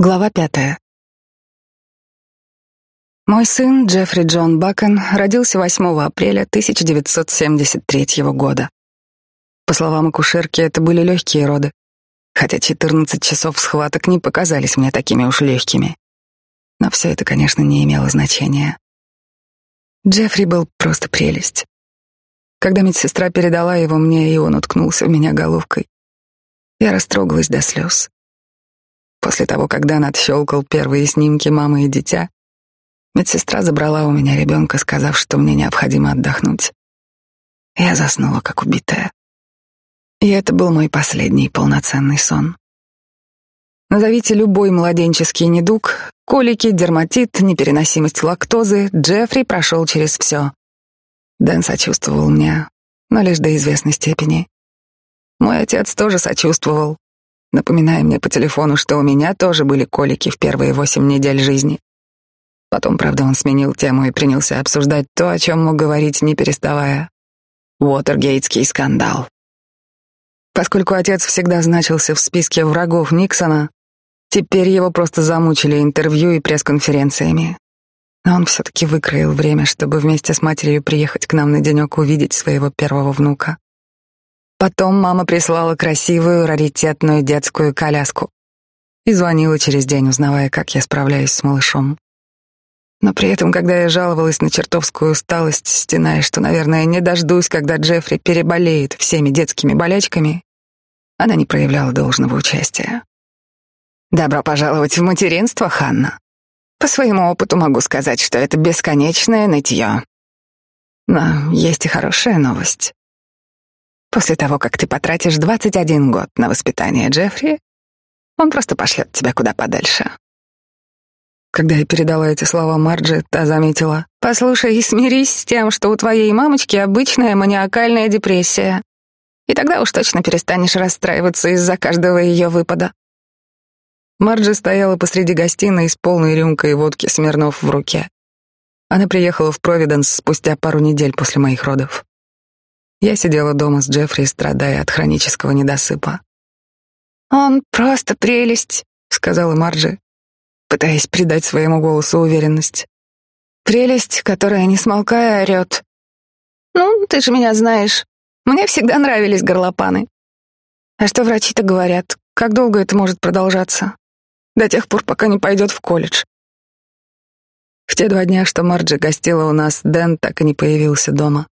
Глава пятая. Мой сын Джеффри Джон Бакен родился 8 апреля 1973 года. По словам акушерки, это были легкие роды, хотя 14 часов схваток не показались мне такими уж легкими. Но все это, конечно, не имело значения. Джеффри был просто прелесть. Когда медсестра передала его мне, и он уткнулся в меня головкой, я растрогалась до слез. После того, как Дэн отщелкал первые снимки мамы и дитя, медсестра забрала у меня ребенка, сказав, что мне необходимо отдохнуть. Я заснула, как убитая. И это был мой последний полноценный сон. Назовите любой младенческий недуг, колики, дерматит, непереносимость лактозы, Джеффри прошел через все. Дэн сочувствовал мне, но лишь до известной степени. Мой отец тоже сочувствовал, напоминая мне по телефону, что у меня тоже были колики в первые восемь недель жизни. Потом, правда, он сменил тему и принялся обсуждать то, о чем мог говорить, не переставая. Уотергейтский скандал. Поскольку отец всегда значился в списке врагов Никсона, теперь его просто замучили интервью и пресс-конференциями. Но он все-таки выкроил время, чтобы вместе с матерью приехать к нам на денек увидеть своего первого внука. Потом мама прислала красивую, раритетную детскую коляску и звонила через день, узнавая, как я справляюсь с малышом. Но при этом, когда я жаловалась на чертовскую усталость, стеная, что, наверное, не дождусь, когда Джеффри переболеет всеми детскими болячками, она не проявляла должного участия. «Добро пожаловать в материнство, Ханна. По своему опыту могу сказать, что это бесконечное нытье. Но есть и хорошая новость. После того, как ты потратишь 21 год на воспитание Джеффри, он просто пошлет тебя куда подальше. Когда я передала эти слова Марджи, та заметила. «Послушай и смирись с тем, что у твоей мамочки обычная маниакальная депрессия. И тогда уж точно перестанешь расстраиваться из-за каждого ее выпада». Марджи стояла посреди гостиной с полной рюмкой водки Смирнов в руке. Она приехала в Провиденс спустя пару недель после моих родов. Я сидела дома с Джеффри, страдая от хронического недосыпа. «Он просто прелесть», — сказала Марджи, пытаясь придать своему голосу уверенность. «Прелесть, которая, не смолкая, орет. Ну, ты же меня знаешь. Мне всегда нравились горлопаны. А что врачи-то говорят? Как долго это может продолжаться? До тех пор, пока не пойдет в колледж». В те два дня, что Марджи гостила у нас, Дэн так и не появился дома.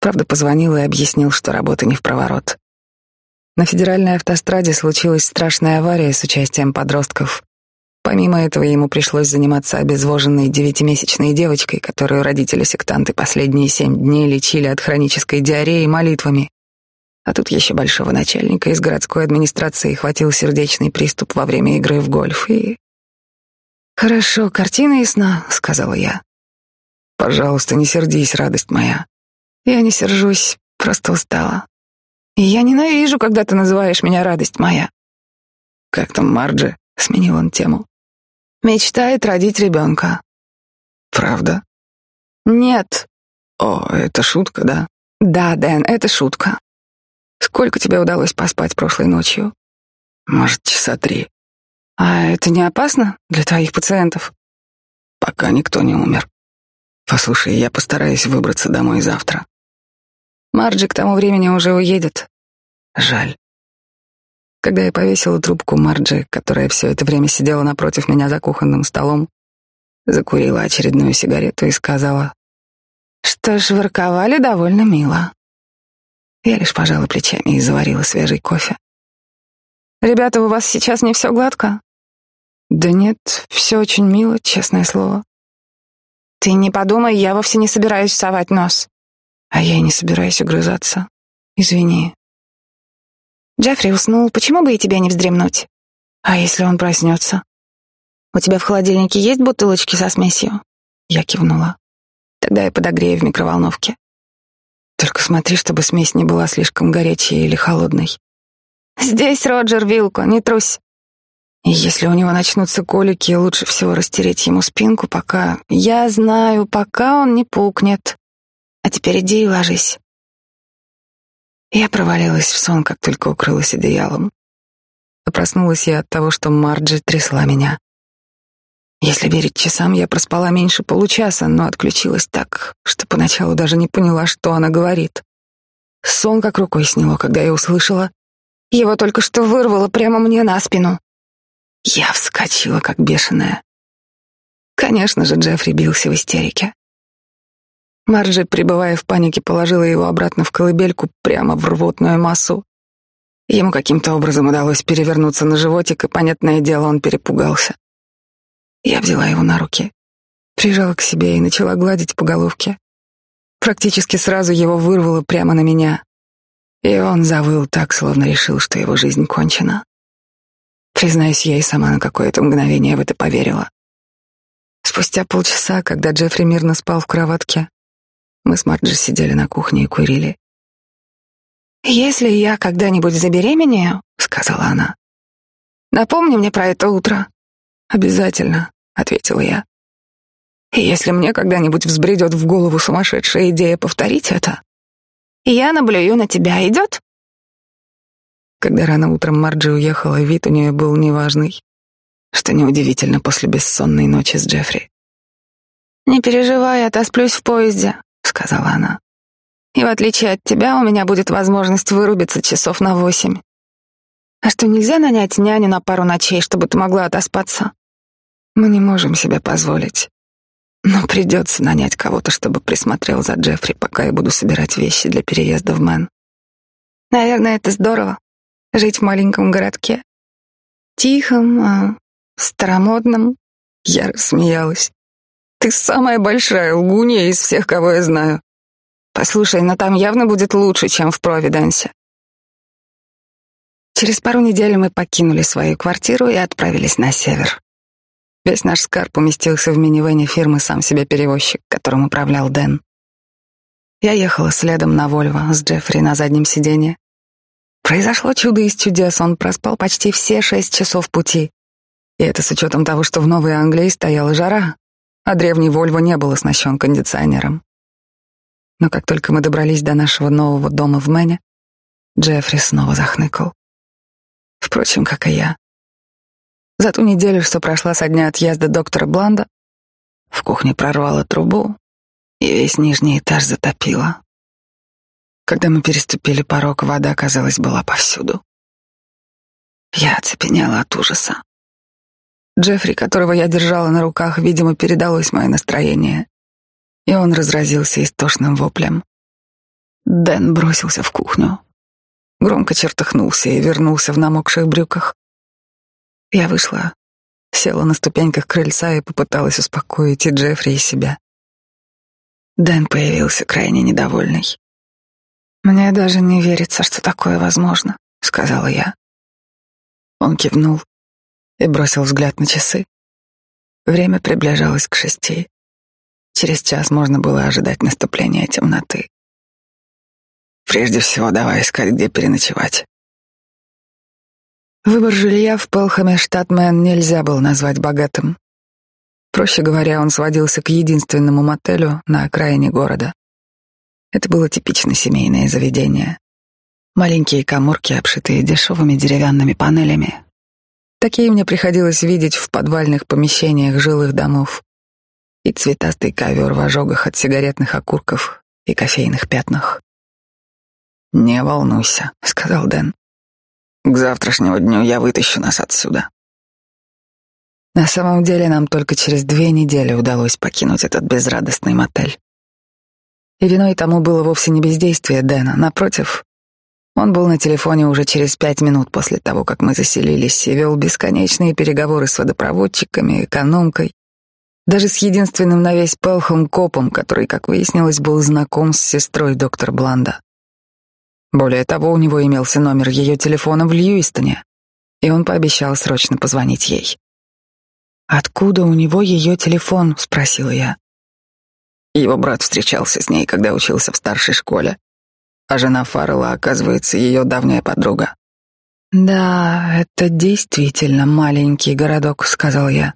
Правда, позвонил и объяснил, что работа не в проворот. На федеральной автостраде случилась страшная авария с участием подростков. Помимо этого, ему пришлось заниматься обезвоженной девятимесячной девочкой, которую родители-сектанты последние семь дней лечили от хронической диареи молитвами. А тут еще большого начальника из городской администрации хватил сердечный приступ во время игры в гольф и... «Хорошо, картина ясна», — сказала я. «Пожалуйста, не сердись, радость моя. Я не сержусь, просто устала. И я ненавижу, когда ты называешь меня радость моя. Как там Марджи? Сменил он тему. Мечтает родить ребенка. Правда? Нет. О, это шутка, да? Да, Дэн, это шутка. Сколько тебе удалось поспать прошлой ночью? Может, часа три. А это не опасно для твоих пациентов? Пока никто не умер. Послушай, я постараюсь выбраться домой завтра. Марджи к тому времени уже уедет. Жаль. Когда я повесила трубку Марджи, которая все это время сидела напротив меня за кухонным столом, закурила очередную сигарету и сказала, что ж, ворковали довольно мило. Я лишь пожала плечами и заварила свежий кофе. «Ребята, у вас сейчас не все гладко?» «Да нет, все очень мило, честное слово». «Ты не подумай, я вовсе не собираюсь совать нос. А я не собираюсь угрызаться. Извини. Джеффри уснул, почему бы и тебя не вздремнуть? А если он проснется? У тебя в холодильнике есть бутылочки со смесью? Я кивнула. Тогда я подогрею в микроволновке. Только смотри, чтобы смесь не была слишком горячей или холодной. Здесь Роджер Вилко, не трусь. И если у него начнутся колики, лучше всего растереть ему спинку, пока... Я знаю, пока он не пукнет. А теперь иди и ложись. Я провалилась в сон, как только укрылась одеялом. а проснулась я от того, что Марджи трясла меня. Если верить часам, я проспала меньше получаса, но отключилась так, что поначалу даже не поняла, что она говорит. Сон как рукой сняло, когда я услышала. Его только что вырвало прямо мне на спину. Я вскочила, как бешеная. Конечно же, Джеффри бился в истерике. Марджи, пребывая в панике, положила его обратно в колыбельку прямо в рвотную массу. Ему каким-то образом удалось перевернуться на животик, и, понятное дело, он перепугался. Я взяла его на руки, прижала к себе и начала гладить по головке. Практически сразу его вырвало прямо на меня, и он завыл так, словно решил, что его жизнь кончена. Признаюсь, я и сама на какое-то мгновение в это поверила. Спустя полчаса, когда Джеффри мирно спал в кроватке, мы с Марджи сидели на кухне и курили. «Если я когда-нибудь забеременею», — сказала она, — «напомни мне про это утро». «Обязательно», — ответила я. «И если мне когда-нибудь взбредет в голову сумасшедшая идея повторить это, я наблюю на тебя, идет?» Когда рано утром Марджи уехала, вид у нее был неважный, что неудивительно после бессонной ночи с Джеффри. «Не переживай, отосплюсь в поезде», — сказала она. «И в отличие от тебя у меня будет возможность вырубиться часов на восемь. А что, нельзя нанять няню на пару ночей, чтобы ты могла отоспаться?» Мы не можем себе позволить. Но придется нанять кого-то, чтобы присмотрел за Джеффри, пока я буду собирать вещи для переезда в Мэн. Наверное, это здорово. Жить в маленьком городке. Тихом, а старомодном. Я рассмеялась. Ты самая большая лгунья из всех, кого я знаю. Послушай, но там явно будет лучше, чем в Провиденсе. Через пару недель мы покинули свою квартиру и отправились на север. Весь наш скарб уместился в минивэне фирмы «Сам себе перевозчик», которым управлял Дэн. Я ехала следом на Вольво с Джеффри на заднем сиденье. Произошло чудо из чудес, он проспал почти все шесть часов пути. И это с учетом того, что в Новой Англии стояла жара, а древний Вольво не был оснащен кондиционером. Но как только мы добрались до нашего нового дома в Мэне, Джеффри снова захныкал. Впрочем, как и я. За ту неделю, что прошла со дня отъезда доктора Бланда, в кухне прорвало трубу, и весь нижний этаж затопило. Когда мы переступили порог, вода, казалось, была повсюду. Я оцепенела от ужаса. Джеффри, которого я держала на руках, видимо, передалось мое настроение, и он разразился истошным воплем. Дэн бросился в кухню, громко чертыхнулся и вернулся в намокших брюках. Я вышла, села на ступеньках крыльца и попыталась успокоить и Джеффри, и себя. Дэн появился крайне недовольный. «Мне даже не верится, что такое возможно», — сказала я. Он кивнул и бросил взгляд на часы. Время приближалось к шести. Через час можно было ожидать наступления темноты. Прежде всего, давай искать, где переночевать. Выбор жилья в Пелхаме, штат Мэн, нельзя было назвать богатым. Проще говоря, он сводился к единственному мотелю на окраине города. Это было типично семейное заведение. Маленькие каморки, обшитые дешевыми деревянными панелями. Такие мне приходилось видеть в подвальных помещениях жилых домов. И цветастый ковер в ожогах от сигаретных окурков и кофейных пятнах. «Не волнуйся», — сказал Дэн. К завтрашнему дню я вытащу нас отсюда. На самом деле нам только через две недели удалось покинуть этот безрадостный мотель. И виной тому было вовсе не бездействие Дэна, напротив. Он был на телефоне уже через пять минут после того, как мы заселились, и вел бесконечные переговоры с водопроводчиками, экономкой, даже с единственным на весь Пелхом копом, который, как выяснилось, был знаком с сестрой доктора Бланда. Более того, у него имелся номер ее телефона в Льюистоне, и он пообещал срочно позвонить ей. «Откуда у него ее телефон?» — спросила я. Его брат встречался с ней, когда учился в старшей школе, а жена Фаррелла, оказывается, ее давняя подруга. «Да, это действительно маленький городок», — сказал я.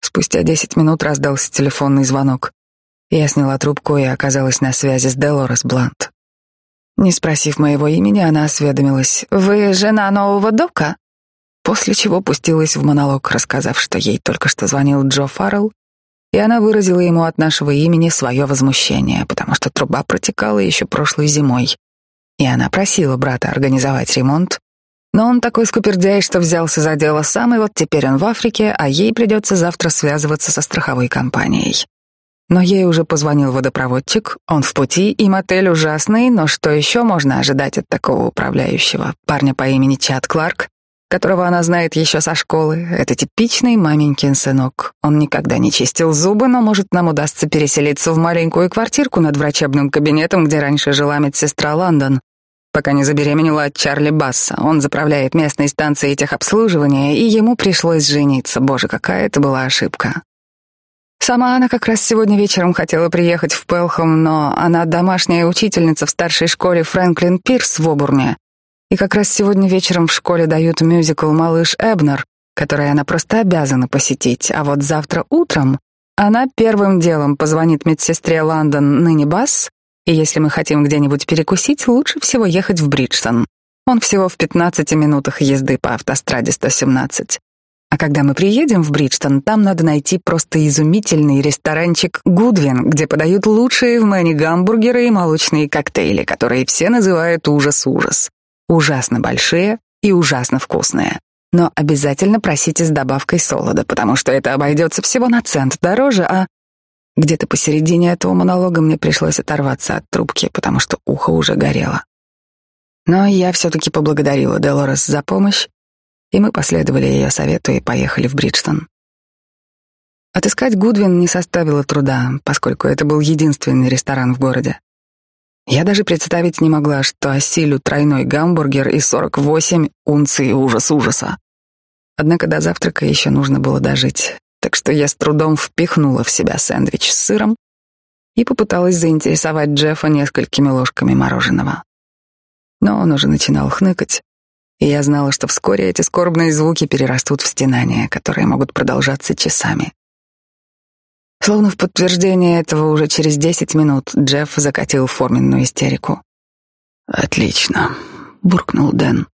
Спустя десять минут раздался телефонный звонок. Я сняла трубку и оказалась на связи с Делорес Блант. Не спросив моего имени, она осведомилась. «Вы жена нового дока?» После чего пустилась в монолог, рассказав, что ей только что звонил Джо Фаррелл, и она выразила ему от нашего имени свое возмущение, потому что труба протекала еще прошлой зимой. И она просила брата организовать ремонт, но он такой скупердяй, что взялся за дело сам, и вот теперь он в Африке, а ей придется завтра связываться со страховой компанией. Но ей уже позвонил водопроводчик, он в пути, и мотель ужасный, но что еще можно ожидать от такого управляющего? Парня по имени Чад Кларк, которого она знает еще со школы. Это типичный маменькин сынок. Он никогда не чистил зубы, но, может, нам удастся переселиться в маленькую квартирку над врачебным кабинетом, где раньше жила медсестра Лондон, пока не забеременела от Чарли Басса. Он заправляет местной станцией техобслуживания, и ему пришлось жениться. Боже, какая это была ошибка. Сама она как раз сегодня вечером хотела приехать в Пелхам, но она домашняя учительница в старшей школе Фрэнклин Пирс в Обурне. И как раз сегодня вечером в школе дают мюзикл «Малыш Эбнер», который она просто обязана посетить. А вот завтра утром она первым делом позвонит медсестре Лондон, ныне Басс, и если мы хотим где-нибудь перекусить, лучше всего ехать в Бриджтон. Он всего в 15 минутах езды по автостраде 117. А когда мы приедем в Бриджтон, там надо найти просто изумительный ресторанчик «Гудвин», где подают лучшие в Мэне гамбургеры и молочные коктейли, которые все называют «ужас-ужас». Ужасно большие и ужасно вкусные. Но обязательно просите с добавкой солода, потому что это обойдется всего на цент дороже, а... Где-то посередине этого монолога мне пришлось оторваться от трубки, потому что ухо уже горело. Но я все-таки поблагодарила Делорес за помощь и мы последовали ее совету и поехали в Бриджтон. Отыскать Гудвин не составило труда, поскольку это был единственный ресторан в городе. Я даже представить не могла, что осилю тройной гамбургер и 48 унций ужас ужаса. Однако до завтрака еще нужно было дожить, так что я с трудом впихнула в себя сэндвич с сыром и попыталась заинтересовать Джеффа несколькими ложками мороженого. Но он уже начинал хныкать, и я знала, что вскоре эти скорбные звуки перерастут в стенания, которые могут продолжаться часами. Словно в подтверждение этого уже через десять минут Джефф закатил форменную истерику. «Отлично», — буркнул Дэн.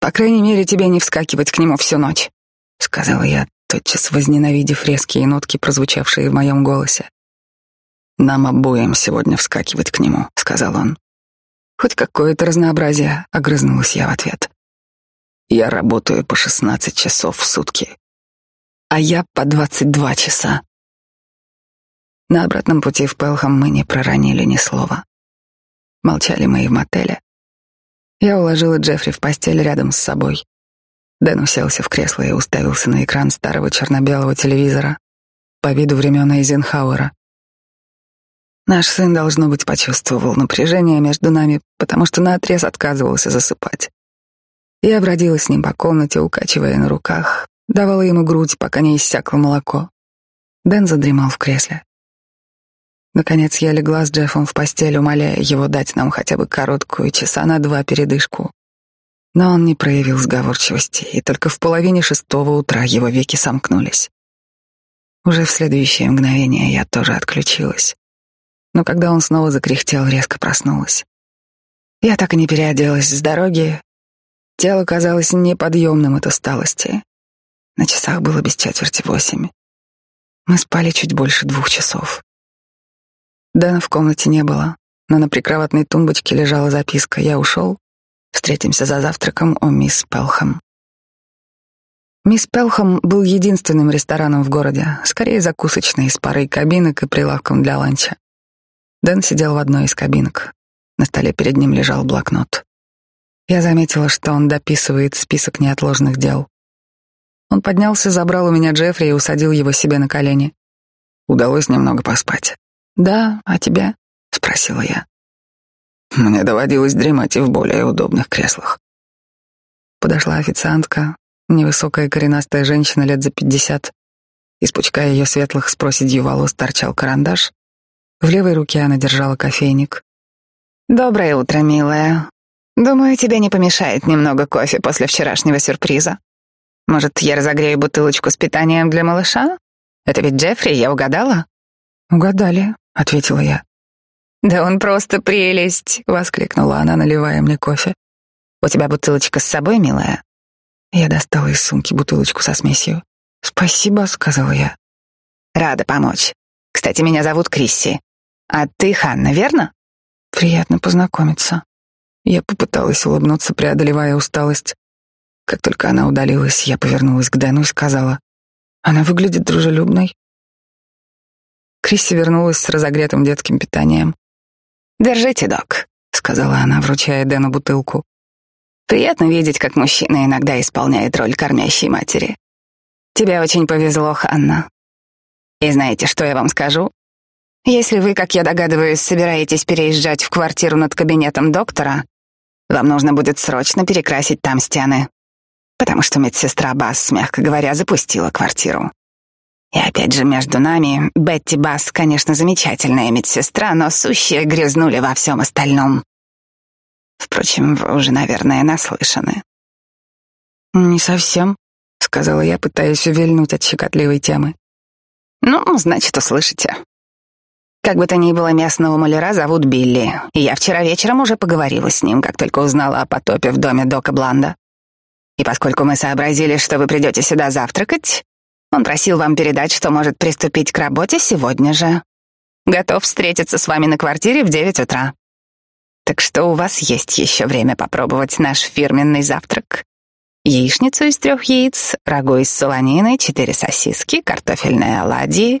«По крайней мере, тебе не вскакивать к нему всю ночь», — сказала я, тотчас возненавидев резкие нотки, прозвучавшие в моем голосе. «Нам обоим сегодня вскакивать к нему», — сказал он. «Хоть какое-то разнообразие», — огрызнулась я в ответ. Я работаю по 16 часов в сутки, а я по 22 часа. На обратном пути в Пелхам мы не проронили ни слова. Молчали мы и в мотеле. Я уложила Джеффри в постель рядом с собой. Дэн уселся в кресло и уставился на экран старого черно-белого телевизора по виду времен Эйзенхауэра. Наш сын, должно быть, почувствовал напряжение между нами, потому что наотрез отказывался засыпать. Я бродила с ним по комнате, укачивая на руках, давала ему грудь, пока не иссякло молоко. Дэн задремал в кресле. Наконец я легла с Джеффом в постель, умоляя его дать нам хотя бы короткую, часа на два передышку. Но он не проявил сговорчивости, и только в половине шестого утра его веки сомкнулись. Уже в следующее мгновение я тоже отключилась. Но когда он снова закряхтел, резко проснулась. Я так и не переоделась с дороги, Тело казалось неподъемным от усталости. На часах было без четверти восемь. Мы спали чуть больше двух часов. Дэна в комнате не было, но на прикроватной тумбочке лежала записка «Я ушел. Встретимся за завтраком у мисс Пелхам». Мисс Пелхам был единственным рестораном в городе, скорее закусочной, с парой кабинок и прилавком для ланча. Дэн сидел в одной из кабинок. На столе перед ним лежал блокнот. Я заметила, что он дописывает список неотложных дел. Он поднялся, забрал у меня Джеффри и усадил его себе на колени. Удалось немного поспать. «Да, а тебе?» — спросила я. Мне доводилось дремать и в более удобных креслах. Подошла официантка, невысокая коренастая женщина лет за пятьдесят. Из пучка ее светлых с проседью волос торчал карандаш. В левой руке она держала кофейник. «Доброе утро, милая. Думаю, тебе не помешает немного кофе после вчерашнего сюрприза. Может, я разогрею бутылочку с питанием для малыша? Это ведь Джеффри, я угадала? Угадали, ответила я. «Да он просто прелесть!» — воскликнула она, наливая мне кофе. «У тебя бутылочка с собой, милая?» Я достала из сумки бутылочку со смесью. «Спасибо», — сказала я. «Рада помочь. Кстати, меня зовут Крисси. А ты Ханна, верно?» «Приятно познакомиться». Я попыталась улыбнуться, преодолевая усталость. Как только она удалилась, я повернулась к Дэну и сказала, «Она выглядит дружелюбной». Крисси вернулась с разогретым детским питанием. «Держите, док», — сказала она, вручая Дэну бутылку. «Приятно видеть, как мужчина иногда исполняет роль кормящей матери. Тебе очень повезло, Ханна. И знаете, что я вам скажу? Если вы, как я догадываюсь, собираетесь переезжать в квартиру над кабинетом доктора, вам нужно будет срочно перекрасить там стены, потому что медсестра Басс, мягко говоря, запустила квартиру. И опять же, между нами, Бетти Басс, конечно, замечательная медсестра, но сущие грязнули во всем остальном. Впрочем, вы уже, наверное, наслышаны. «Не совсем», — сказала я, пытаясь увильнуть от щекотливой темы. «Ну, значит, услышите. Как бы то ни было, местного маляра зовут Билли, и я вчера вечером уже поговорила с ним, как только узнала о потопе в доме Дока Бланда. И поскольку мы сообразили, что вы придете сюда завтракать, он просил вам передать, что может приступить к работе сегодня же. Готов встретиться с вами на квартире в девять утра. Так что у вас есть еще время попробовать наш фирменный завтрак. Яичницу из трех яиц, рагу из солонины, четыре сосиски, картофельные оладьи.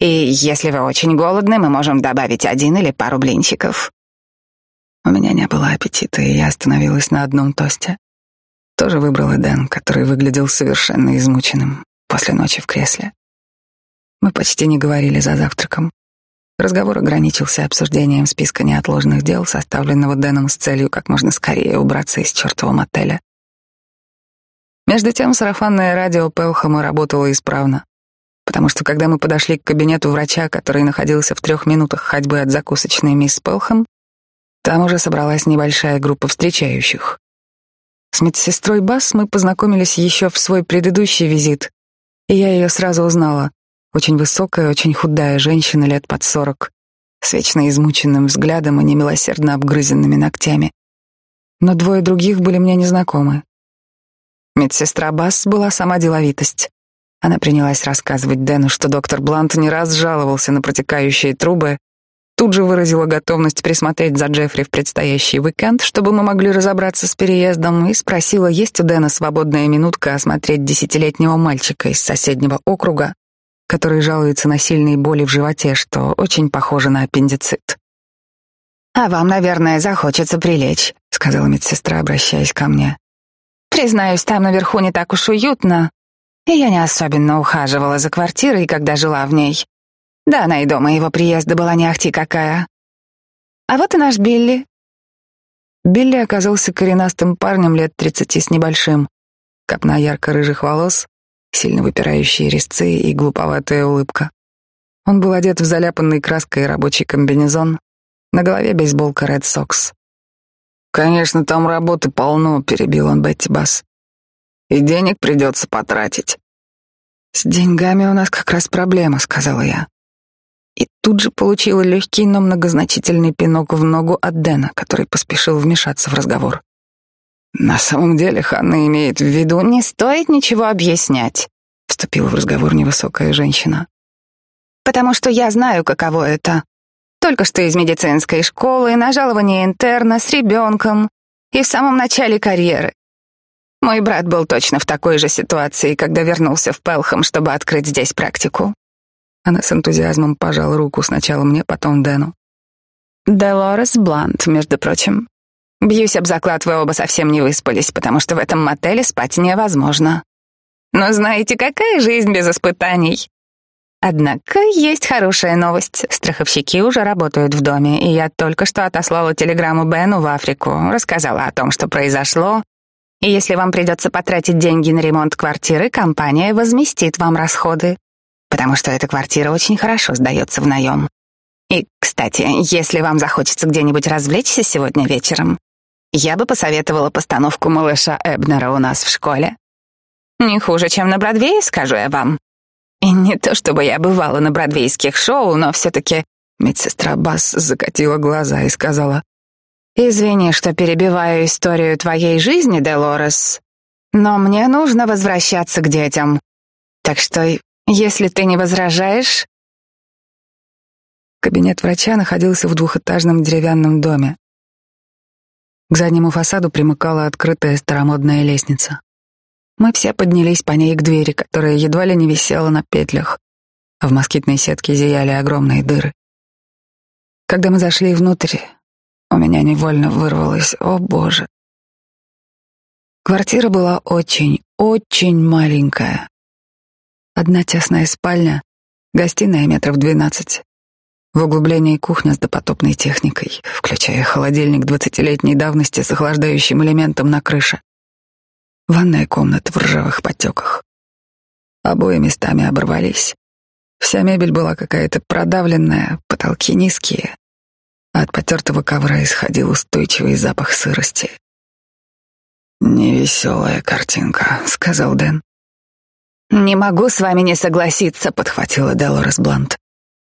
И если вы очень голодны, мы можем добавить один или пару блинчиков. У меня не было аппетита, и я остановилась на одном тосте. Тоже выбрал Эден, который выглядел совершенно измученным после ночи в кресле. Мы почти не говорили за завтраком. Разговор ограничился обсуждением списка неотложных дел, составленного Дэном с целью как можно скорее убраться из чертова мотеля. Между тем сарафанное радио Пелхама работало исправно, потому что когда мы подошли к кабинету врача, который находился в трех минутах ходьбы от закусочной мисс Пелхам, там уже собралась небольшая группа встречающих. С медсестрой Бас мы познакомились еще в свой предыдущий визит, и я ее сразу узнала. Очень высокая, очень худая женщина лет под сорок, с вечно измученным взглядом и немилосердно обгрызенными ногтями. Но двое других были мне незнакомы. Медсестра Басс была сама деловитость. Она принялась рассказывать Дэну, что доктор Блант не раз жаловался на протекающие трубы, тут же выразила готовность присмотреть за Джеффри в предстоящий уикенд, чтобы мы могли разобраться с переездом, и спросила, есть у Дэна свободная минутка осмотреть десятилетнего мальчика из соседнего округа, который жалуется на сильные боли в животе, что очень похоже на аппендицит. «А вам, наверное, захочется прилечь», — сказала медсестра, обращаясь ко мне. «Признаюсь, там наверху не так уж уютно, и я не особенно ухаживала за квартирой, когда жила в ней. Да, она и дома его приезда была не ахти какая. А вот и наш Билли». Билли оказался коренастым парнем лет тридцати с небольшим. Копна ярко-рыжих волос, сильно выпирающие резцы и глуповатая улыбка. Он был одет в заляпанный краской рабочий комбинезон, на голове бейсболка Red Sox. «Конечно, там работы полно», — перебил он Бетти Бас. «И денег придется потратить». «С деньгами у нас как раз проблема», — сказала я. Тут же получила легкий, но многозначительный пинок в ногу от Дэна, который поспешил вмешаться в разговор. На самом деле Ханна имеет в виду, не стоит ничего объяснять, вступила в разговор невысокая женщина. Потому что я знаю, каково это. Только что из медицинской школы, на жалование интерна, с ребенком и в самом начале карьеры. Мой брат был точно в такой же ситуации, когда вернулся в Пелхам, чтобы открыть здесь практику. Она с энтузиазмом пожала руку сначала мне, потом Дэну. Делорес Блант, между прочим. Бьюсь об заклад, вы оба совсем не выспались, потому что в этом мотеле спать невозможно. Но знаете, какая жизнь без испытаний? Однако есть хорошая новость. Страховщики уже работают в доме, и я только что отослала телеграмму Бену в Африку, рассказала о том, что произошло. И если вам придется потратить деньги на ремонт квартиры, компания возместит вам расходы, потому что эта квартира очень хорошо сдается в наем. И, кстати, если вам захочется где-нибудь развлечься сегодня вечером, я бы посоветовала постановку малыша Эбнера у нас в школе. Не хуже, чем на Бродвее, скажу я вам. И не то чтобы я бывала на бродвейских шоу, но все-таки Медсестра Бас закатила глаза и сказала, «Извини, что перебиваю историю твоей жизни, Делорес, но мне нужно возвращаться к детям. Так что, если ты не возражаешь...» Кабинет врача находился в двухэтажном деревянном доме. К заднему фасаду примыкала открытая старомодная лестница. Мы все поднялись по ней к двери, которая едва ли не висела на петлях, а в москитной сетке зияли огромные дыры. Когда мы зашли внутрь, у меня невольно вырвалось «О, Боже!». Квартира была очень, очень маленькая. Одна тесная спальня, гостиная метров двенадцать, в углублении кухня с допотопной техникой, включая холодильник двадцатилетней давности с охлаждающим элементом на крыше. Ванная комната в ржавых подтеках. Обои местами оборвались. Вся мебель была какая-то продавленная, потолки низкие. А от потертого ковра исходил устойчивый запах сырости. «Невеселая картинка», — сказал Дэн. «Не могу с вами не согласиться», — подхватила Делорес Блант.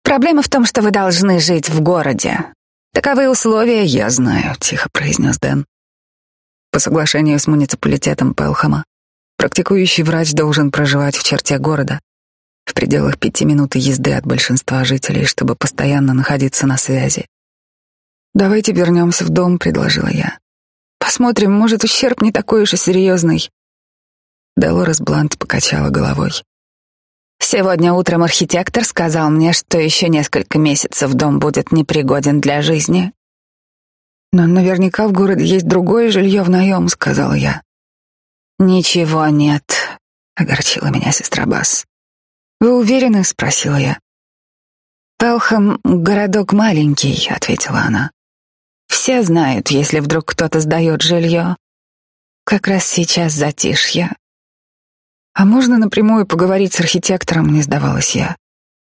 Проблема в том, что вы должны жить в городе. Таковы условия, я знаю, тихо произнес Дэн. По соглашению с муниципалитетом Пелхама, практикующий врач должен проживать в черте города, в пределах пяти минут езды от большинства жителей, чтобы постоянно находиться на связи. «Давайте вернемся в дом», — предложила я. «Посмотрим, может, ущерб не такой уж и серьезный». Долорес Блант покачала головой. Сегодня утром архитектор сказал мне, что еще несколько месяцев дом будет непригоден для жизни. Но наверняка в городе есть другое жилье в наем, сказала я. Ничего нет, огорчила меня сестра Бас. Вы уверены? спросила я. Пелхам — городок маленький, ответила она. Все знают, если вдруг кто-то сдает жилье. Как раз сейчас затишье. А можно напрямую поговорить с архитектором, не сдавалась я.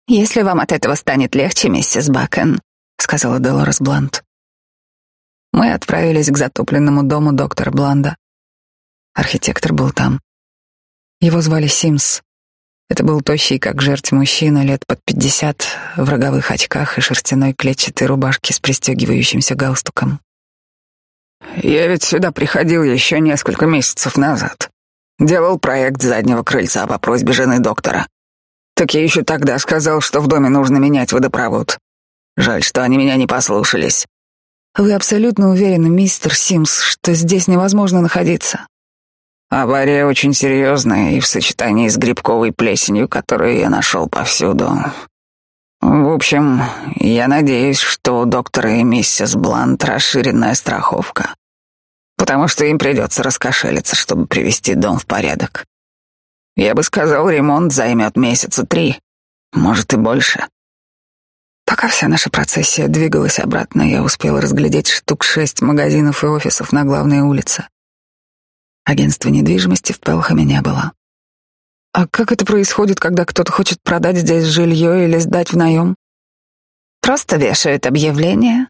Если вам от этого станет легче, миссис Бакен, сказала Делорес Блант. Мы отправились к затопленному дому доктора Бланда. Архитектор был там. Его звали Симс. Это был тощий, как жерть мужчина, лет под пятьдесят, в роговых очках и шерстяной клетчатой рубашке с пристегивающимся галстуком. «Я ведь сюда приходил еще несколько месяцев назад», Делал проект заднего крыльца по просьбе жены доктора. Так я еще тогда сказал, что в доме нужно менять водопровод. Жаль, что они меня не послушались. Вы абсолютно уверены, мистер Симс, что здесь невозможно находиться? Авария очень серьезная и в сочетании с грибковой плесенью, которую я нашел повсюду. В общем, я надеюсь, что у доктора и миссис Блант расширенная страховка потому что им придется раскошелиться, чтобы привести дом в порядок. Я бы сказал, ремонт займет месяца три, может и больше. Пока вся наша процессия двигалась обратно, я успел разглядеть штук шесть магазинов и офисов на главной улице. Агентства недвижимости в Пелхаме не было. А как это происходит, когда кто-то хочет продать здесь жилье или сдать в наем? Просто вешают объявление,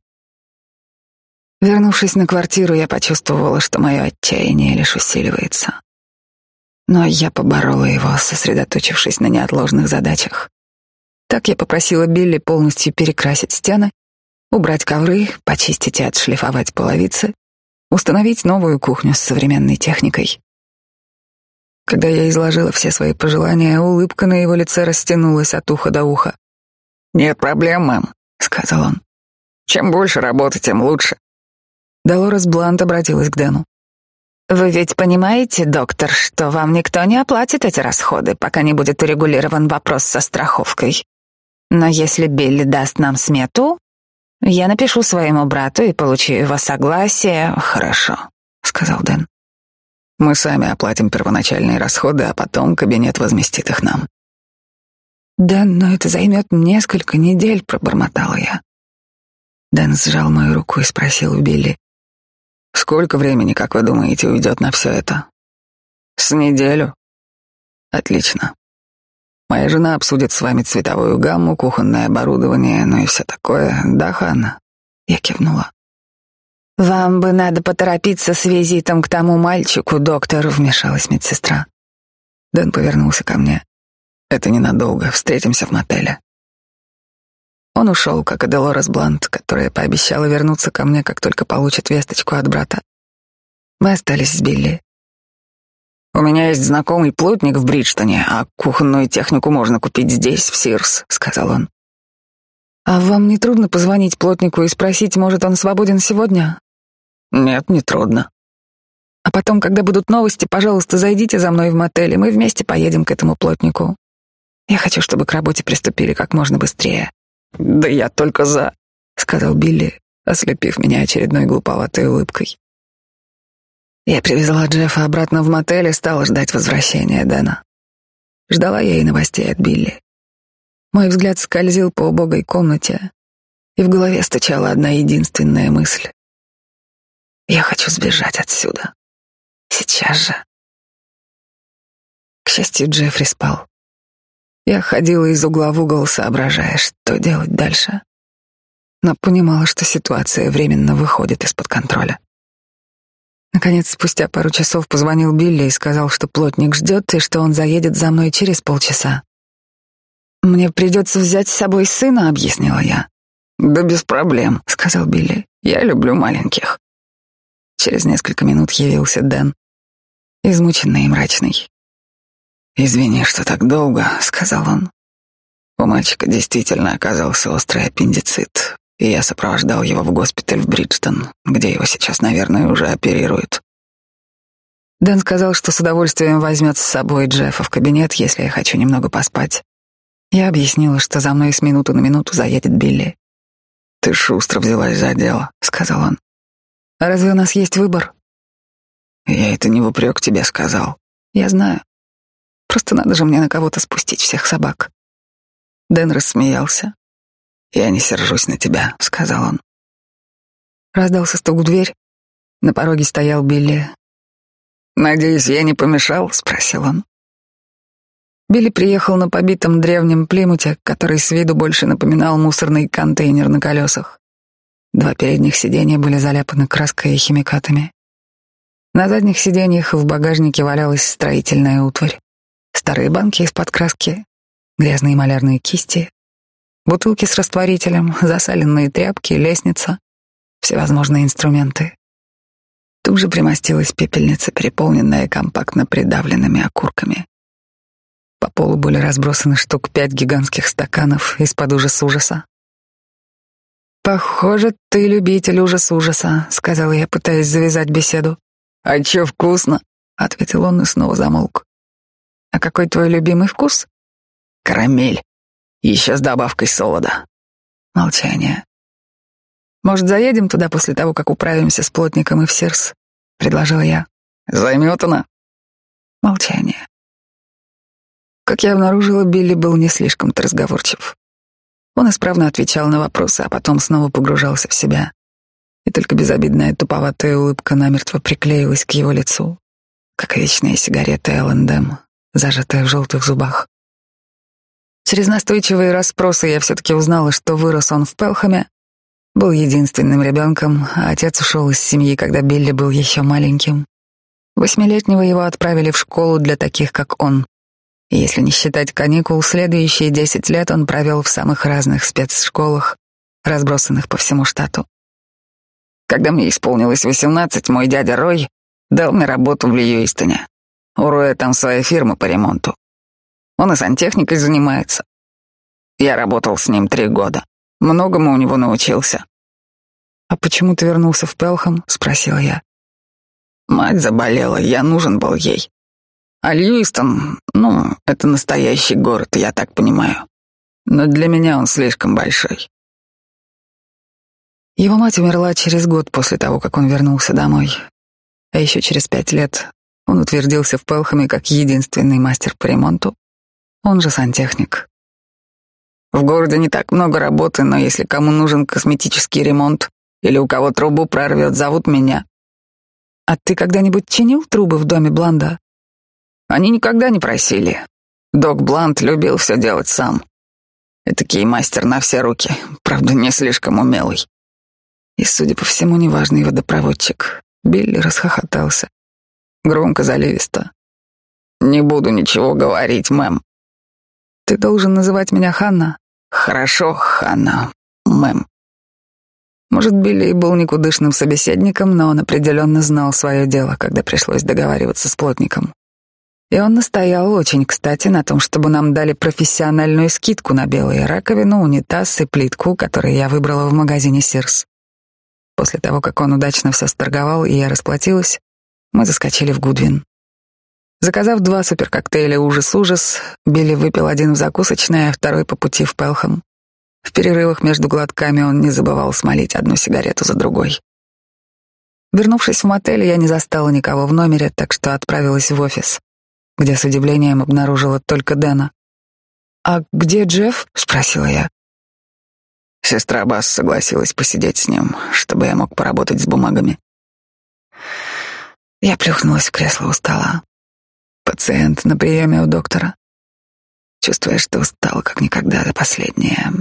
Вернувшись на квартиру, я почувствовала, что мое отчаяние лишь усиливается. Но я поборола его, сосредоточившись на неотложных задачах. Так я попросила Билли полностью перекрасить стены, убрать ковры, почистить и отшлифовать половицы, установить новую кухню с современной техникой. Когда я изложила все свои пожелания, улыбка на его лице растянулась от уха до уха. «Нет проблем, мэм», — сказал он. «Чем больше работы, тем лучше. Долорес Блант обратилась к Дэну. «Вы ведь понимаете, доктор, что вам никто не оплатит эти расходы, пока не будет урегулирован вопрос со страховкой. Но если Билли даст нам смету, я напишу своему брату и получу его согласие. Хорошо», — сказал Дэн. «Мы сами оплатим первоначальные расходы, а потом кабинет возместит их нам». «Дэн, но это займет несколько недель», — пробормотала я. Дэн сжал мою руку и спросил у Билли. Сколько времени, как вы думаете, уйдет на все это? С неделю. Отлично. Моя жена обсудит с вами цветовую гамму, кухонное оборудование, ну и все такое. Да, Ханна? Я кивнула. «Вам бы надо поторопиться с визитом к тому мальчику, доктор», — вмешалась медсестра. Дэн повернулся ко мне. «Это ненадолго. Встретимся в мотеле». Он ушел, как и Делорес Блант, которая пообещала вернуться ко мне, как только получит весточку от брата. Мы остались с Билли. «У меня есть знакомый плотник в Бриджтоне, а кухонную технику можно купить здесь, в Сирс», — сказал он. «А вам не трудно позвонить плотнику и спросить, может, он свободен сегодня?» «Нет, не трудно». «А потом, когда будут новости, пожалуйста, зайдите за мной в мотель, и мы вместе поедем к этому плотнику. Я хочу, чтобы к работе приступили как можно быстрее». «Да я только за», — сказал Билли, ослепив меня очередной глуповатой улыбкой. Я привезла Джеффа обратно в мотель и стала ждать возвращения Дэна. Ждала я и новостей от Билли. Мой взгляд скользил по убогой комнате, и в голове стучала одна единственная мысль. Я хочу сбежать отсюда. Сейчас же. К счастью, Джеффри спал. Я ходила из угла в угол, соображая, что делать дальше. Но понимала, что ситуация временно выходит из-под контроля. Наконец, спустя пару часов позвонил Билли и сказал, что плотник ждет и что он заедет за мной через полчаса. «Мне придется взять с собой сына», — объяснила я. «Да без проблем», — сказал Билли. «Я люблю маленьких». Через несколько минут явился Дэн, измученный и мрачный. «Извини, что так долго», — сказал он. У мальчика действительно оказался острый аппендицит и я сопровождал его в госпиталь в Бриджтон, где его сейчас, наверное, уже оперируют. Дэн сказал, что с удовольствием возьмет с собой Джеффа в кабинет, если я хочу немного поспать. Я объяснила, что за мной с минуты на минуту заедет Билли. «Ты шустро взялась за дело», — сказал он. «А разве у нас есть выбор?» «Я это не в упрек тебе сказал». «Я знаю. Просто надо же мне на кого-то спустить всех собак». Дэн рассмеялся. «Я не сержусь на тебя», — сказал он. Раздался стук в дверь. На пороге стоял Билли. «Надеюсь, я не помешал?» — спросил он. Билли приехал на побитом древнем плимуте, который с виду больше напоминал мусорный контейнер на колесах. Два передних сиденья были заляпаны краской и химикатами. На задних сиденьях в багажнике валялась строительная утварь. Старые банки из-под краски, грязные малярные кисти, Бутылки с растворителем, засаленные тряпки, лестница, всевозможные инструменты. Тут же примостилась пепельница, переполненная компактно придавленными окурками. По полу были разбросаны штук пять гигантских стаканов из-под ужас-ужаса. «Похоже, ты любитель ужас-ужаса», — сказала я, пытаясь завязать беседу. «А чё вкусно?» — ответил он и снова замолк. «А какой твой любимый вкус?» «Карамель», еще с добавкой солода. Молчание. Может, заедем туда после того, как управимся с плотником и в Сирс? Предложил я. Заметано. Молчание. Как я обнаружила, Билли был не слишком-то разговорчив. Он исправно отвечал на вопросы, а потом снова погружался в себя. И только безобидная туповатая улыбка намертво приклеилась к его лицу, как вечная сигарета L&M, зажатая в желтых зубах. Через настойчивые расспросы я все-таки узнала, что вырос он в Пелхаме, был единственным ребенком, а отец ушел из семьи, когда Билли был еще маленьким. Восьмилетнего его отправили в школу для таких, как он. И если не считать каникул, следующие десять лет он провел в самых разных спецшколах, разбросанных по всему штату. Когда мне исполнилось восемнадцать, мой дядя Рой дал мне работу в Льюистоне. У Роя там своя фирма по ремонту. Он и сантехникой занимается. Я работал с ним три года. Многому у него научился. «А почему ты вернулся в Пелхам?» — спросил я. Мать заболела, я нужен был ей. А Льюистон, ну, это настоящий город, я так понимаю. Но для меня он слишком большой. Его мать умерла через год после того, как он вернулся домой. А еще через пять лет он утвердился в Пелхаме как единственный мастер по ремонту он же сантехник. В городе не так много работы, но если кому нужен косметический ремонт или у кого трубу прорвет, зовут меня. А ты когда-нибудь чинил трубы в доме Бланда? Они никогда не просили. Док Бланд любил все делать сам. Этакий мастер на все руки, правда, не слишком умелый. И, судя по всему, неважный водопроводчик. Билли расхохотался. Громко, заливисто. «Не буду ничего говорить, мэм. Ты должен называть меня Ханна. Хорошо, Ханна, мэм. Может, Билли и был никудышным собеседником, но он определенно знал свое дело, когда пришлось договариваться с плотником. И он настоял очень кстати на том, чтобы нам дали профессиональную скидку на белые раковину, унитаз и плитку, которые я выбрала в магазине Сирс. После того, как он удачно все сторговал и я расплатилась, мы заскочили в Гудвин. Заказав два суперкоктейля «Ужас-ужас», Билли выпил один в закусочной, а второй по пути в Пелхэм. В перерывах между глотками он не забывал смолить одну сигарету за другой. Вернувшись в мотель, я не застала никого в номере, так что отправилась в офис, где с удивлением обнаружила только Дэна. «А где Джефф?» — спросила я. Сестра Бас согласилась посидеть с ним, чтобы я мог поработать с бумагами. Я плюхнулась в кресло у стола. Пациент на приеме у доктора. Чувствуя, что устала как никогда до последнее.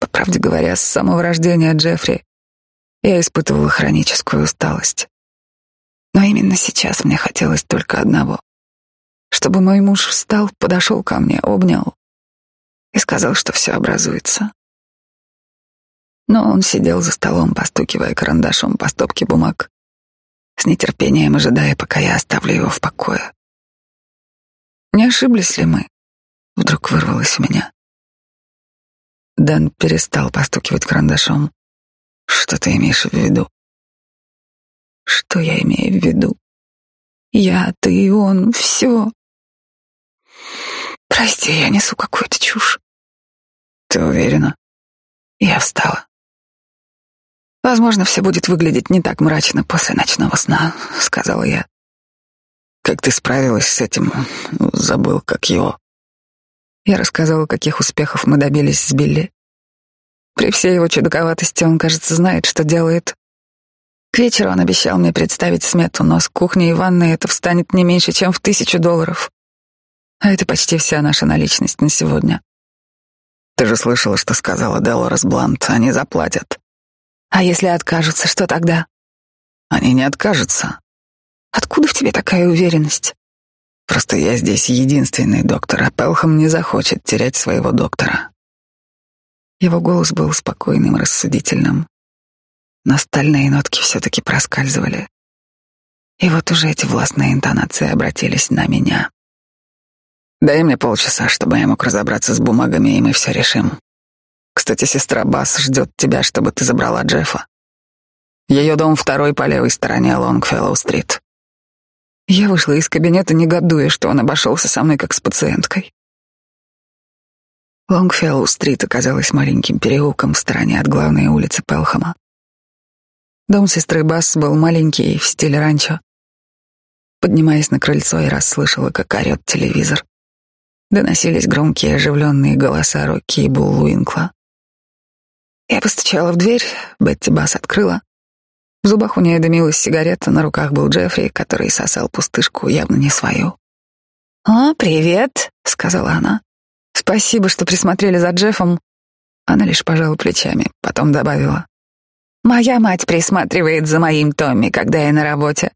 По правде говоря, с самого рождения Джеффри я испытывала хроническую усталость. Но именно сейчас мне хотелось только одного. Чтобы мой муж встал, подошел ко мне, обнял и сказал, что все образуется. Но он сидел за столом, постукивая карандашом по стопке бумаг, с нетерпением ожидая, пока я оставлю его в покое. Не ошиблись ли мы? Вдруг вырвалось у меня. Дэн перестал постукивать карандашом. Что ты имеешь в виду? Что я имею в виду? Я, ты он, все. Прости, я несу какую-то чушь. Ты уверена? Я встала. Возможно, все будет выглядеть не так мрачно после ночного сна, сказала я. Как ты справилась с этим? Забыл, как его. Я рассказала, каких успехов мы добились с Билли. При всей его чудаковатости он, кажется, знает, что делает. К вечеру он обещал мне представить смету, но с кухни и ванной это встанет не меньше, чем в тысячу долларов. А это почти вся наша наличность на сегодня. Ты же слышала, что сказала Делорес Блант. Они заплатят. А если откажутся, что тогда? Они не откажутся. Откуда в тебе такая уверенность? Просто я здесь единственный доктор, а Пелхам не захочет терять своего доктора. Его голос был спокойным, рассудительным. Но стальные нотки все-таки проскальзывали. И вот уже эти властные интонации обратились на меня. Дай мне полчаса, чтобы я мог разобраться с бумагами, и мы все решим. Кстати, сестра Бас ждет тебя, чтобы ты забрала Джеффа. Ее дом второй по левой стороне Лонгфеллоу-стрит. Я вышла из кабинета, негодуя, что он обошелся со мной как с пациенткой. Лонгфеллоу-стрит оказалась маленьким переулком в стороне от главной улицы Пелхама. Дом сестры Бас был маленький, в стиле ранчо. Поднимаясь на крыльцо, я расслышала, как орет телевизор. Доносились громкие оживленные голоса Рокки и Булл Уинкла. Я постучала в дверь, Бетти Бас открыла. В зубах у нее дымилась сигарета, на руках был Джеффри, который сосал пустышку, явно не свою. «О, привет», — сказала она. «Спасибо, что присмотрели за Джеффом». Она лишь пожала плечами, потом добавила. «Моя мать присматривает за моим Томми, когда я на работе.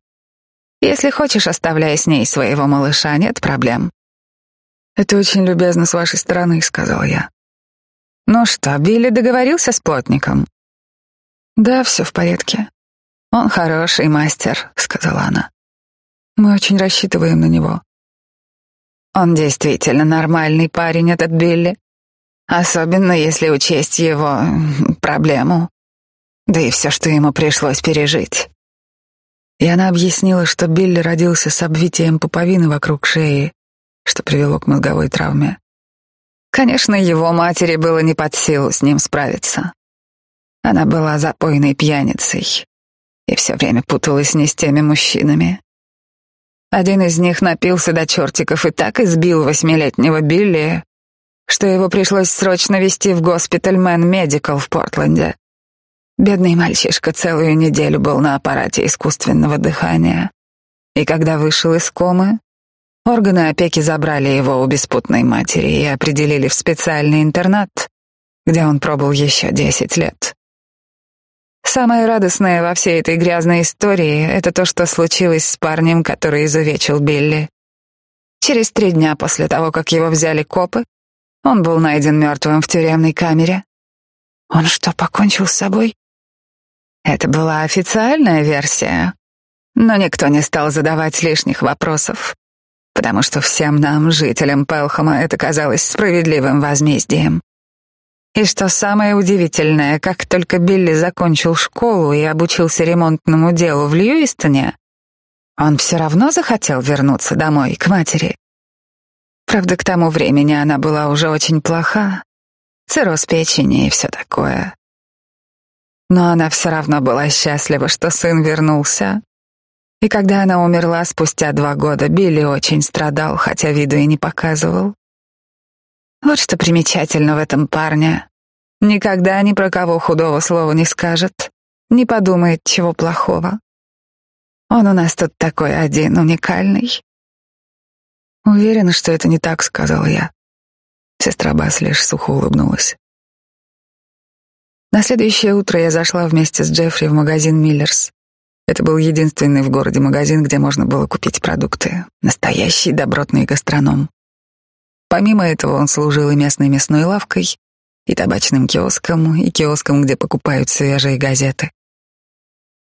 Если хочешь, оставляй с ней своего малыша, нет проблем». «Это очень любезно с вашей стороны», — сказал я. Ну что, Билли договорился с плотником? Да, все в порядке. Он хороший мастер, сказала она. Мы очень рассчитываем на него. Он действительно нормальный парень, этот Билли. Особенно если учесть его проблему. Да и все, что ему пришлось пережить. И она объяснила, что Билли родился с обвитием пуповины вокруг шеи, что привело к мозговой травме. Конечно, его матери было не под силу с ним справиться. Она была запойной пьяницей и все время путалась не с теми мужчинами. Один из них напился до чертиков и так избил восьмилетнего Билли, что его пришлось срочно везти в госпиталь Мэн Медикал в Портленде. Бедный мальчишка целую неделю был на аппарате искусственного дыхания, и когда вышел из комы, Органы опеки забрали его у беспутной матери и определили в специальный интернат, где он пробыл еще десять лет. Самое радостное во всей этой грязной истории — это то, что случилось с парнем, который изувечил Билли. Через три дня после того, как его взяли копы, Он был найден мертвым в тюремной камере. Он что, покончил с собой? Это была официальная версия, но никто не стал задавать лишних вопросов, потому что всем нам, жителям Пелхама, это казалось справедливым возмездием. И что самое удивительное, как только Билли закончил школу и обучился ремонтному делу в Льюистоне, он все равно захотел вернуться домой, к матери. Правда, к тому времени она была уже очень плоха, цирроз печени и все такое. Но она все равно была счастлива, что сын вернулся. И когда она умерла спустя два года, Билли очень страдал, хотя виду и не показывал. Вот что примечательно в этом парне. Никогда ни про кого худого слова не скажет, не подумает чего плохого. Он у нас тут такой один, уникальный. Уверена, что это не так, сказал я. Сестра Бас лишь сухо улыбнулась. На следующее утро я зашла вместе с Джеффри в магазин Миллерс. Это был единственный в городе магазин, где можно было купить продукты. Настоящий добротный гастроном. Помимо этого он служил и местной мясной лавкой, и табачным киоском, и киоском, где покупают свежие газеты.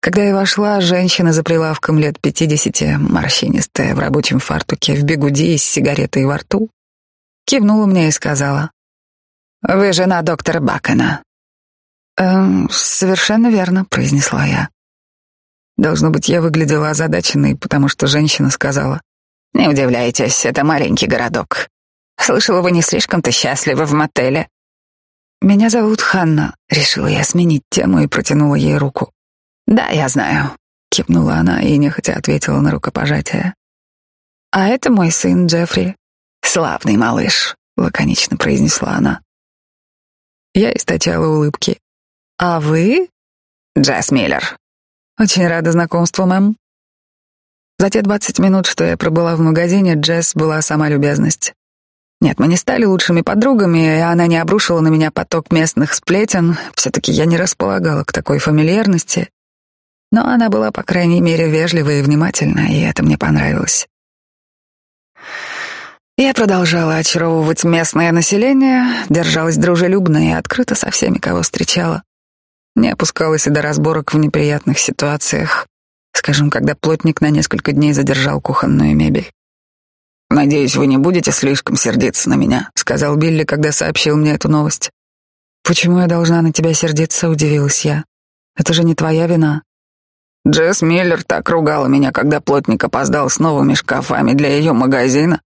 Когда я вошла, женщина за прилавком лет пятидесяти, морщинистая, в рабочем фартуке, в бегуди и с сигаретой во рту, кивнула мне и сказала, «Вы жена доктора Бакена». «Эм, совершенно верно», — произнесла я. Должно быть, я выглядела озадаченной, потому что женщина сказала, «Не удивляйтесь, это маленький городок. Слышала, вы не слишком-то счастливы в мотеле». «Меня зовут Ханна», — решила я сменить тему и протянула ей руку. «Да, я знаю», — кивнула она и нехотя ответила на рукопожатие. «А это мой сын Джеффри. Славный малыш», — лаконично произнесла она. Я источала улыбки. «А вы?» «Джесс Миллер». «Очень рада знакомству, мэм». За те двадцать минут, что я пробыла в магазине, Джесс была сама любезность. Нет, мы не стали лучшими подругами, и она не обрушила на меня поток местных сплетен. Все-таки я не располагала к такой фамильярности. Но она была, по крайней мере, вежлива и внимательна, и это мне понравилось. Я продолжала очаровывать местное население, держалась дружелюбно и открыто со всеми, кого встречала. Не опускалась и до разборок в неприятных ситуациях, скажем, когда плотник на несколько дней задержал кухонную мебель. «Надеюсь, вы не будете слишком сердиться на меня», — сказал Билли, когда сообщил мне эту новость. «Почему я должна на тебя сердиться?» — удивилась я. «Это же не твоя вина». Джесс Миллер так ругала меня, когда плотник опоздал с новыми шкафами для ее магазина.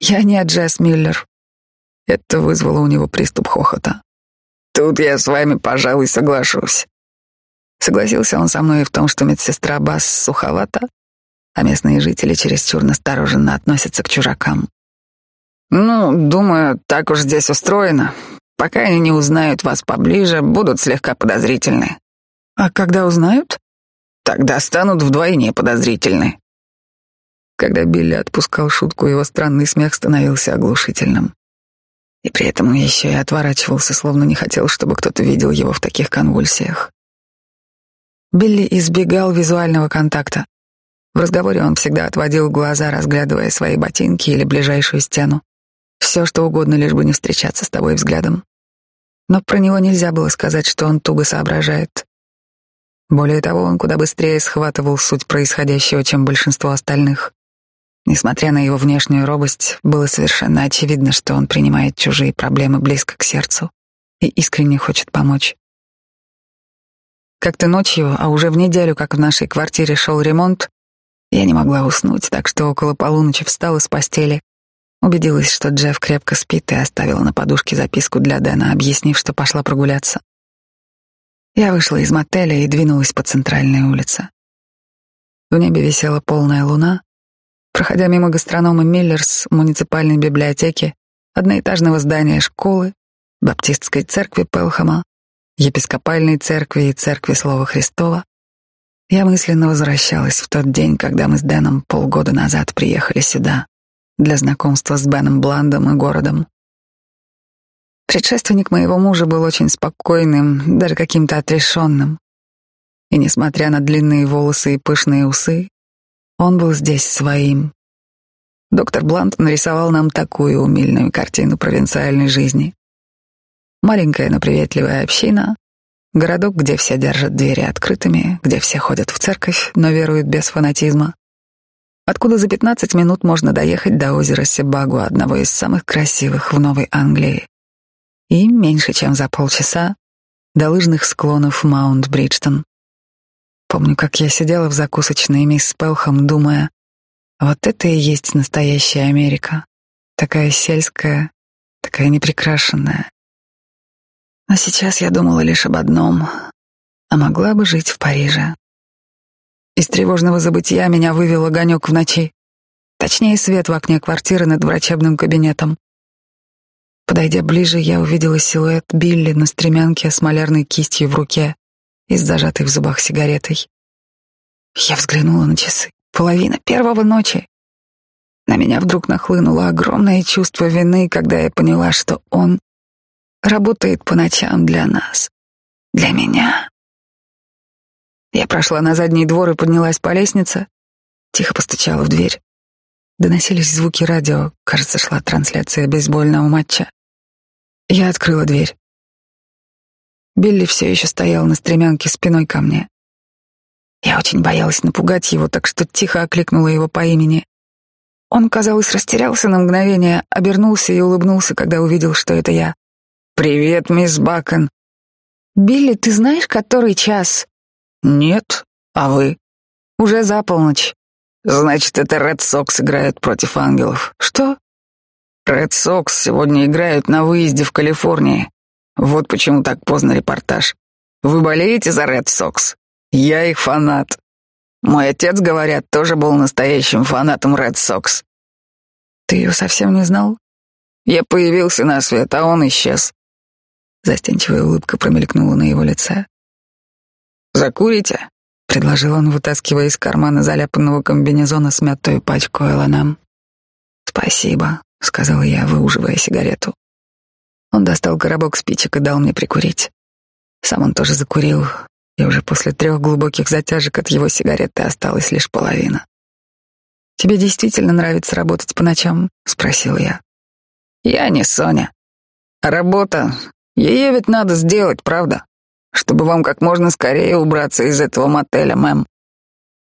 Я не Джесс Миллер. Это вызвало у него приступ хохота. Тут я с вами, пожалуй, соглашусь. Согласился он со мной в том, что медсестра Бас суховата, а местные жители чересчур настороженно относятся к чужакам. Ну, думаю, так уж здесь устроено. Пока они не узнают вас поближе, будут слегка подозрительны. А когда узнают? Тогда станут вдвойне подозрительны. Когда Билли отпускал шутку, его странный смех становился оглушительным. И при этом еще и отворачивался, словно не хотел, чтобы кто-то видел его в таких конвульсиях. Билли избегал визуального контакта. В разговоре он всегда отводил глаза, разглядывая свои ботинки или ближайшую стену. Все, что угодно, лишь бы не встречаться с тобой взглядом. Но про него нельзя было сказать, что он туго соображает. Более того, он куда быстрее схватывал суть происходящего, чем большинство остальных. Несмотря на его внешнюю робость, было совершенно очевидно, что он принимает чужие проблемы близко к сердцу и искренне хочет помочь. Как-то ночью, а уже в неделю, как в нашей квартире шел ремонт, я не могла уснуть, так что около полуночи встала с постели, убедилась, что Джефф крепко спит и оставила на подушке записку для Дэна, объяснив, что пошла прогуляться. Я вышла из мотеля и двинулась по центральной улице. В небе висела полная луна, Проходя мимо гастронома Миллерс, муниципальной библиотеки, одноэтажного здания школы, баптистской церкви Пелхама, епископальной церкви и церкви Слова Христова, я мысленно возвращалась в тот день, когда мы с Дэном полгода назад приехали сюда для знакомства с Беном Бландом и городом. Предшественник моего мужа был очень спокойным, даже каким-то отрешенным. И несмотря на длинные волосы и пышные усы, он был здесь своим. доктор Блант нарисовал нам такую умильную картину провинциальной жизни. Маленькая, но приветливая община, городок, где все держат двери открытыми, где все ходят в церковь, но веруют без фанатизма, откуда за 15 минут можно доехать до озера Себагу, одного из самых красивых в Новой Англии, и меньше чем за полчаса до лыжных склонов Маунт-Бриджтон. Помню, как я сидела в закусочной мисс Пелхам, думая, вот это и есть настоящая Америка. Такая сельская, такая неприкрашенная. Но сейчас я думала лишь об одном, а могла бы жить в Париже. Из тревожного забытия меня вывел огонек в ночи. Точнее, свет в окне квартиры над врачебным кабинетом. Подойдя ближе, я увидела силуэт Билли на стремянке с малярной кистью в руке и с зажатой в зубах сигаретой. Я взглянула на часы. Половина первого ночи. На меня вдруг нахлынуло огромное чувство вины, когда я поняла, что он работает по ночам для нас, для меня. Я прошла на задний двор и поднялась по лестнице, тихо постучала в дверь. Доносились звуки радио, кажется, шла трансляция бейсбольного матча. Я открыла дверь. Билли все еще стоял на стремянке спиной ко мне. Я очень боялась напугать его, так что тихо окликнула его по имени. Он, казалось, растерялся на мгновение, обернулся и улыбнулся, когда увидел, что это я. «Привет, мисс Бакен». «Билли, ты знаешь, который час?» «Нет. А вы?» «Уже за полночь». «Значит, это Ред Сокс играют против ангелов». «Что?» «Ред Сокс сегодня играют на выезде в Калифорнии. Вот почему так поздно репортаж. Вы болеете за Ред Сокс?» Я их фанат. Мой отец, говорят, тоже был настоящим фанатом Ред Сокс. Ты ее совсем не знал? Я появился на свет, а он исчез. Застенчивая улыбка промелькнула на его лице. «Закурите?» — предложил он, вытаскивая из кармана заляпанного комбинезона смятую пачку Эланам. «Спасибо», — сказал я, выуживая сигарету. Он достал коробок спичек и дал мне прикурить. Сам он тоже закурил, и уже после трех глубоких затяжек от его сигареты осталась лишь половина. «Тебе действительно нравится работать по ночам?» — спросил я. «Я не Соня. Работа. Ее ведь надо сделать, правда? Чтобы вам как можно скорее убраться из этого мотеля, мэм».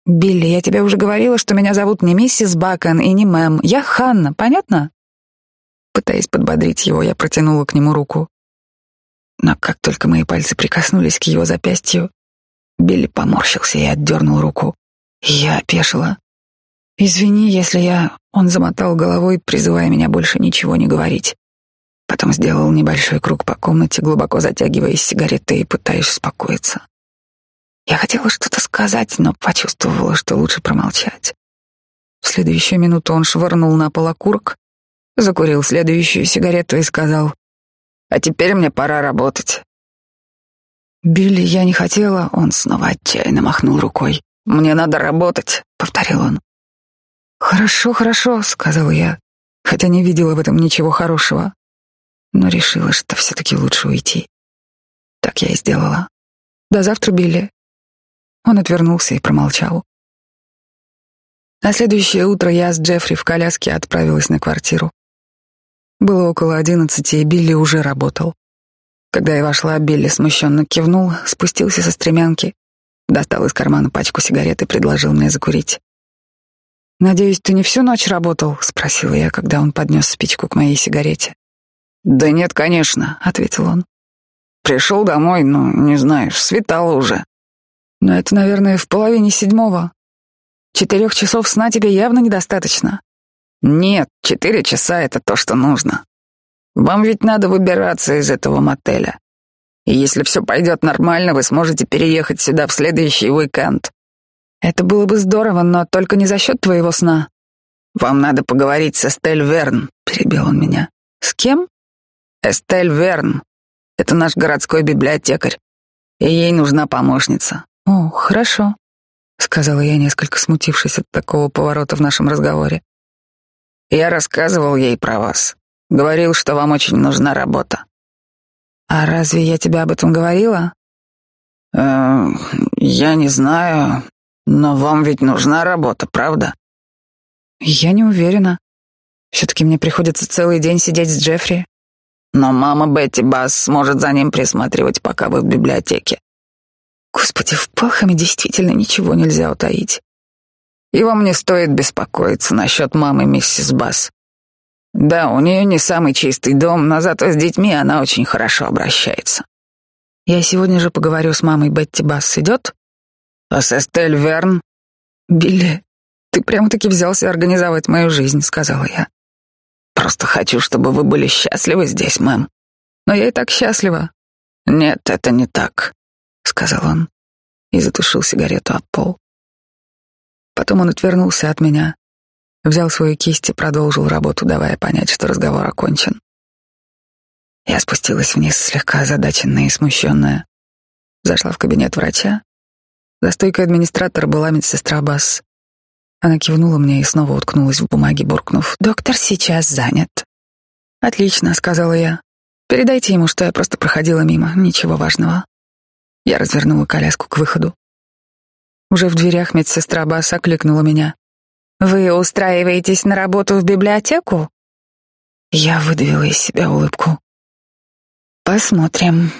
«Билли, я тебе уже говорила, что меня зовут не миссис Бакон и не мэм. Я Ханна, понятно?» Пытаясь подбодрить его, я протянула к нему руку. Но как только мои пальцы прикоснулись к его запястью, Билли поморщился и отдернул руку. Я опешила. «Извини, если я...» Он замотал головой, призывая меня больше ничего не говорить. Потом сделал небольшой круг по комнате, глубоко затягиваясь сигаретой и пытаясь успокоиться. Я хотела что-то сказать, но почувствовала, что лучше промолчать. В следующую минуту он швырнул на пол окурок, закурил следующую сигарету и сказал, «А теперь мне пора работать. «Билли, я не хотела...» Он снова отчаянно махнул рукой. «Мне надо работать», — повторил он. «Хорошо, хорошо», — сказала я, хотя не видела в этом ничего хорошего, но решила, что все-таки лучше уйти. Так я и сделала. «До завтра, Билли». Он отвернулся и промолчал. На следующее утро я с Джеффри в коляске отправилась на квартиру. Было около одиннадцати, и Билли уже работал. Когда я вошла, Билли смущенно кивнул, спустился со стремянки, достал из кармана пачку сигарет и предложил мне закурить. «Надеюсь, ты не всю ночь работал?» — спросила я, когда он поднес спичку к моей сигарете. «Да нет, конечно», — ответил он. «Пришел домой, ну, не знаю, светало уже». «Но это, наверное, в половине седьмого. Четырех часов сна тебе явно недостаточно». «Нет, четыре часа — это то, что нужно. Вам ведь надо выбираться из этого мотеля. И если все пойдет нормально, вы сможете переехать сюда в следующий уикенд. Это было бы здорово, но только не за счет твоего сна. Вам надо поговорить с Эстель Верн, перебил он меня. С кем? Эстель Верн. Это наш городской библиотекарь. И ей нужна помощница. О, хорошо, сказала я, несколько смутившись от такого поворота в нашем разговоре. Я рассказывал ей про вас. Говорил, что вам очень нужна работа. А разве я тебе об этом говорила? Э, я не знаю, но вам ведь нужна работа, правда? Я не уверена. Все-таки мне приходится целый день сидеть с Джеффри. Но мама Бетти Басс сможет за ним присматривать, пока вы в библиотеке. Господи, в Пахаме действительно ничего нельзя утаить. И вам не стоит беспокоиться насчет мамы миссис Басс. Да, у нее не самый чистый дом, но зато с детьми она очень хорошо обращается. Я сегодня же поговорю с мамой Бетти Басс. Идет? А с Эстель Верн? Билли, ты прямо-таки взялся организовать мою жизнь, сказала я. Просто хочу, чтобы вы были счастливы здесь, мэм. Но я и так счастлива. Нет, это не так, сказал он и затушил сигарету об пол. Потом он отвернулся от меня, взял свою кисть и продолжил работу, давая понять, что разговор окончен. Я спустилась вниз, слегка озадаченная и смущенная. Зашла в кабинет врача. За стойкой администратора была медсестра Басс. Она кивнула мне и снова уткнулась в бумаги, буркнув «Доктор сейчас занят». «Отлично», — сказала я. «Передайте ему, что я просто проходила мимо, ничего важного». Я развернула коляску к выходу. Уже в дверях медсестра Басс окликнула меня. «Вы устраиваетесь на работу в библиотеку?» Я выдавила из себя улыбку. Посмотрим.